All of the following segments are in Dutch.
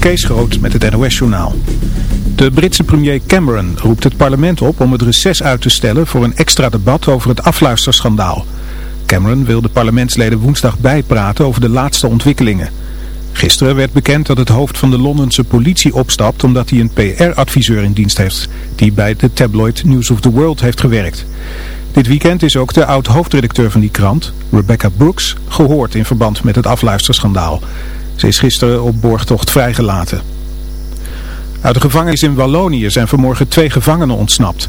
Kees Groot met het NOS-journaal. De Britse premier Cameron roept het parlement op om het reces uit te stellen voor een extra debat over het afluisterschandaal. Cameron wil de parlementsleden woensdag bijpraten over de laatste ontwikkelingen. Gisteren werd bekend dat het hoofd van de Londense politie opstapt omdat hij een PR-adviseur in dienst heeft die bij de tabloid News of the World heeft gewerkt. Dit weekend is ook de oud-hoofdredacteur van die krant, Rebecca Brooks, gehoord in verband met het afluisterschandaal. Ze is gisteren op borgtocht vrijgelaten. Uit de gevangenis in Wallonië zijn vanmorgen twee gevangenen ontsnapt.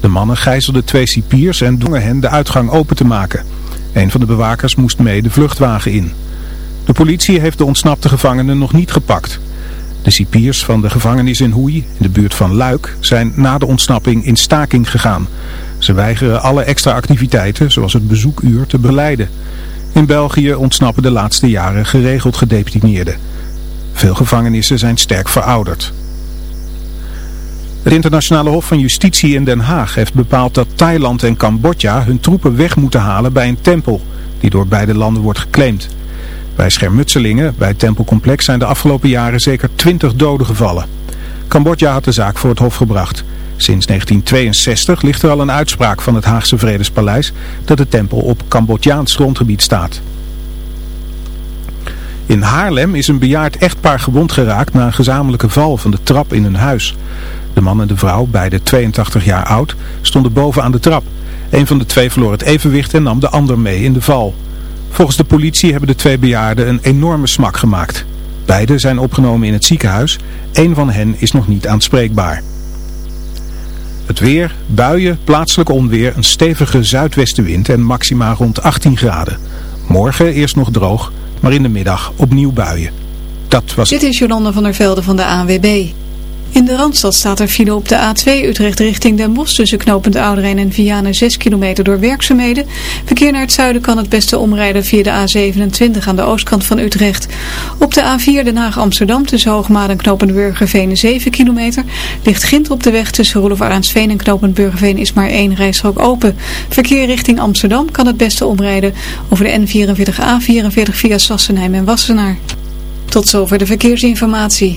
De mannen gijzelden twee cipiers en dwongen hen de uitgang open te maken. Een van de bewakers moest mee de vluchtwagen in. De politie heeft de ontsnapte gevangenen nog niet gepakt. De cipiers van de gevangenis in Hoei, in de buurt van Luik, zijn na de ontsnapping in staking gegaan. Ze weigeren alle extra activiteiten, zoals het bezoekuur, te beleiden. In België ontsnappen de laatste jaren geregeld gedetineerden. Veel gevangenissen zijn sterk verouderd. Het internationale hof van justitie in Den Haag heeft bepaald dat Thailand en Cambodja hun troepen weg moeten halen bij een tempel, die door beide landen wordt geclaimd. Bij schermutselingen bij het tempelcomplex zijn de afgelopen jaren zeker 20 doden gevallen. Cambodja had de zaak voor het hof gebracht. Sinds 1962 ligt er al een uitspraak van het Haagse Vredespaleis dat de tempel op Cambodjaans grondgebied staat. In Haarlem is een bejaard echtpaar gewond geraakt na een gezamenlijke val van de trap in hun huis. De man en de vrouw, beide 82 jaar oud, stonden boven aan de trap. Een van de twee verloor het evenwicht en nam de ander mee in de val. Volgens de politie hebben de twee bejaarden een enorme smak gemaakt. Beide zijn opgenomen in het ziekenhuis. Eén van hen is nog niet aanspreekbaar. Het weer, buien, plaatselijk onweer, een stevige zuidwestenwind en maxima rond 18 graden. Morgen eerst nog droog, maar in de middag opnieuw buien. Dat was... Dit is Jolanda van der Velde van de ANWB. In de Randstad staat er file op de A2 Utrecht richting Den Bosch tussen knooppunt Ouderijn en Vianen 6 kilometer door werkzaamheden. Verkeer naar het zuiden kan het beste omrijden via de A27 aan de oostkant van Utrecht. Op de A4 Den Haag Amsterdam tussen Hoogmaat en knooppunt Burgerveen 7 kilometer. Ligt Gint op de weg tussen Roelof Arendsveen en knooppunt Burgerveen is maar één rijstrook open. Verkeer richting Amsterdam kan het beste omrijden over de N44 A44 via Sassenheim en Wassenaar. Tot zover de verkeersinformatie.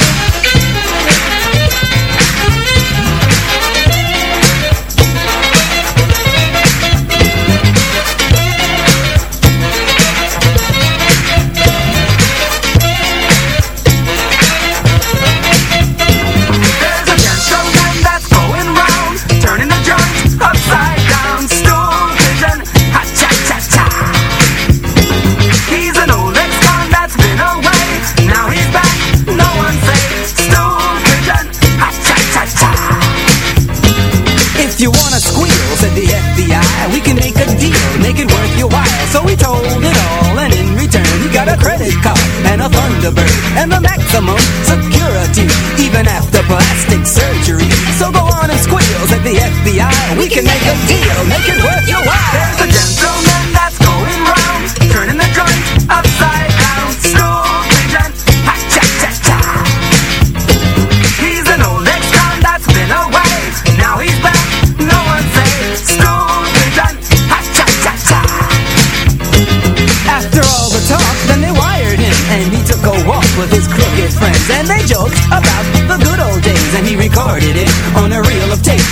And the maximum security, even after plastic surgery. So go on and squeal, at the FBI, we can make a deal, make it worth your while.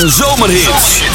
En zomerhits.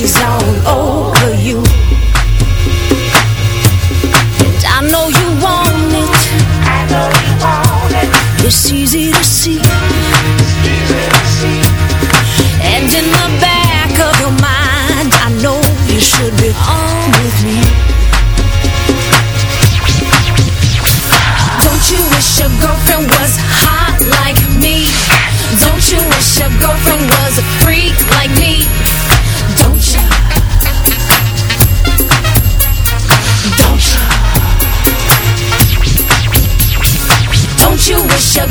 she's all over you. And I know you want it. I know you want it. It's easy to see It's easy to see. And in the back of your mind I know you should be on with me. Don't you wish your girlfriend was hot like me? Don't you wish your girlfriend was a freak like me?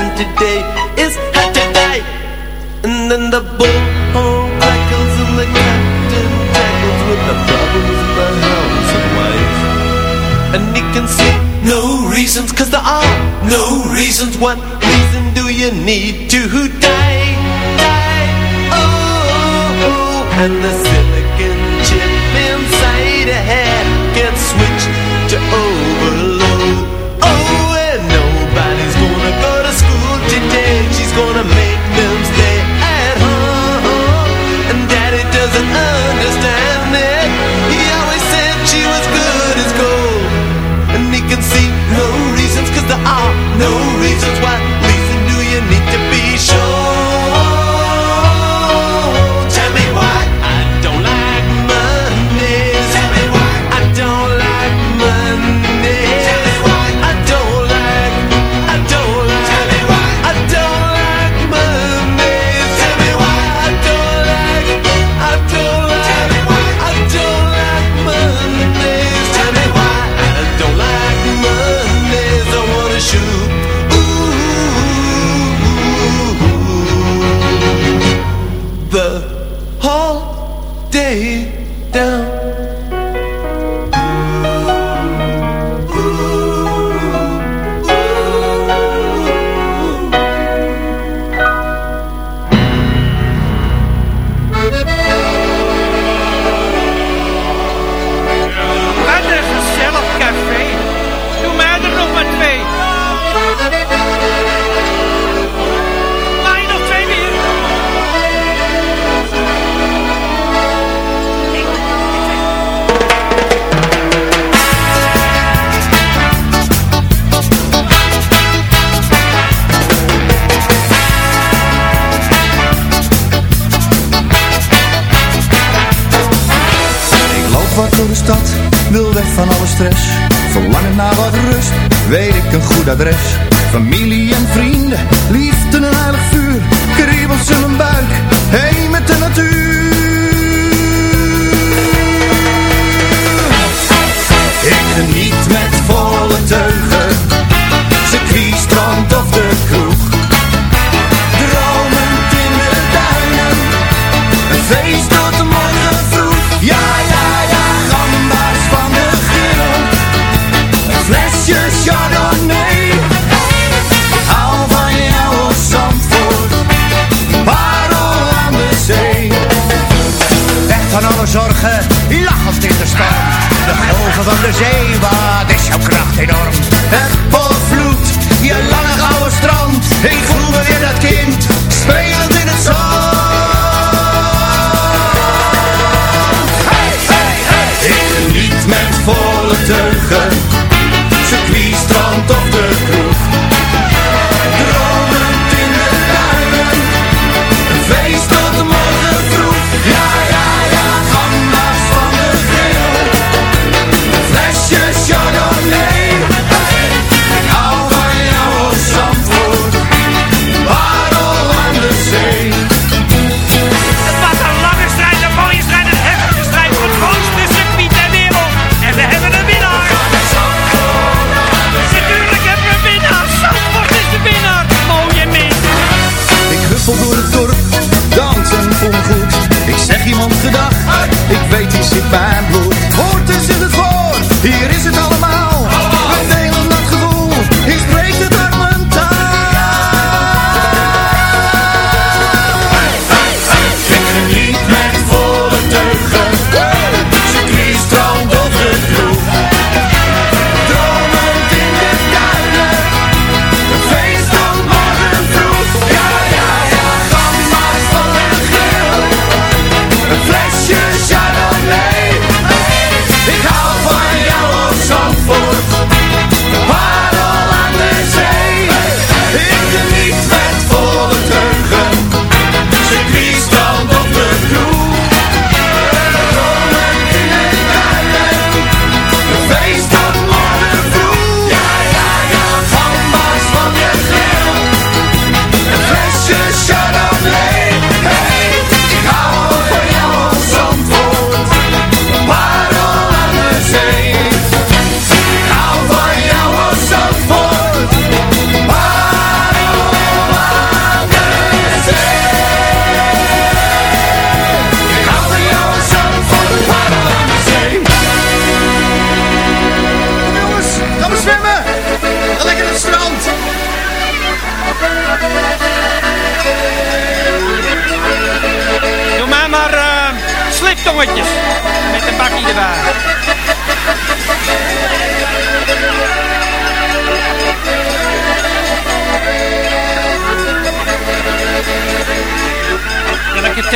and today is hot today. And then the bullhorn crackles and the captain tackles with the problems in the house and wife. And he can see no reasons, cause there are no reasons. What reason do you need to die? Die, oh, oh, oh. and the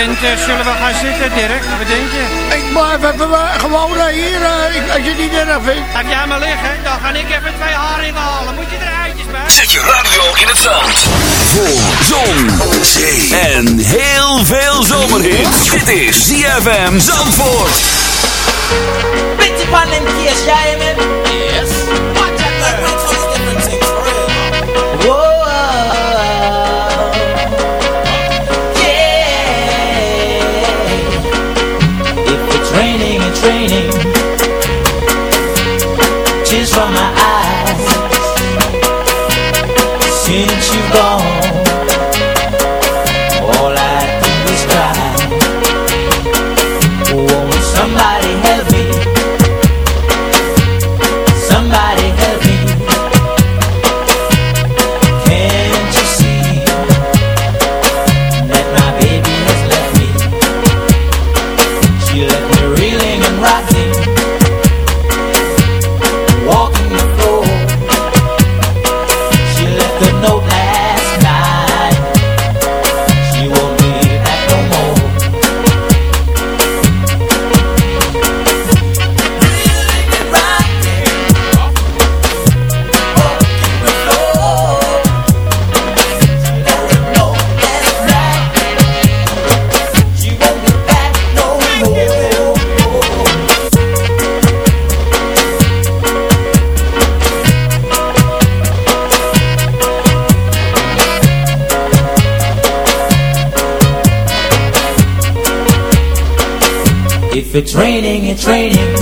tent zullen we gaan zitten, Dirk? Wat denk je? Ik blijf even eh, gewoon eh, hier, eh, als je het niet erg vindt. Heb jij maar liggen? Dan ga ik even twee haringen halen. Moet je eruitjes, bij? Zet je radio in het zand. Voor zon, zee en heel veel zomerhit. Dit is ZFM Zandvoort. Pitsy pan en kies jij from my for training and training.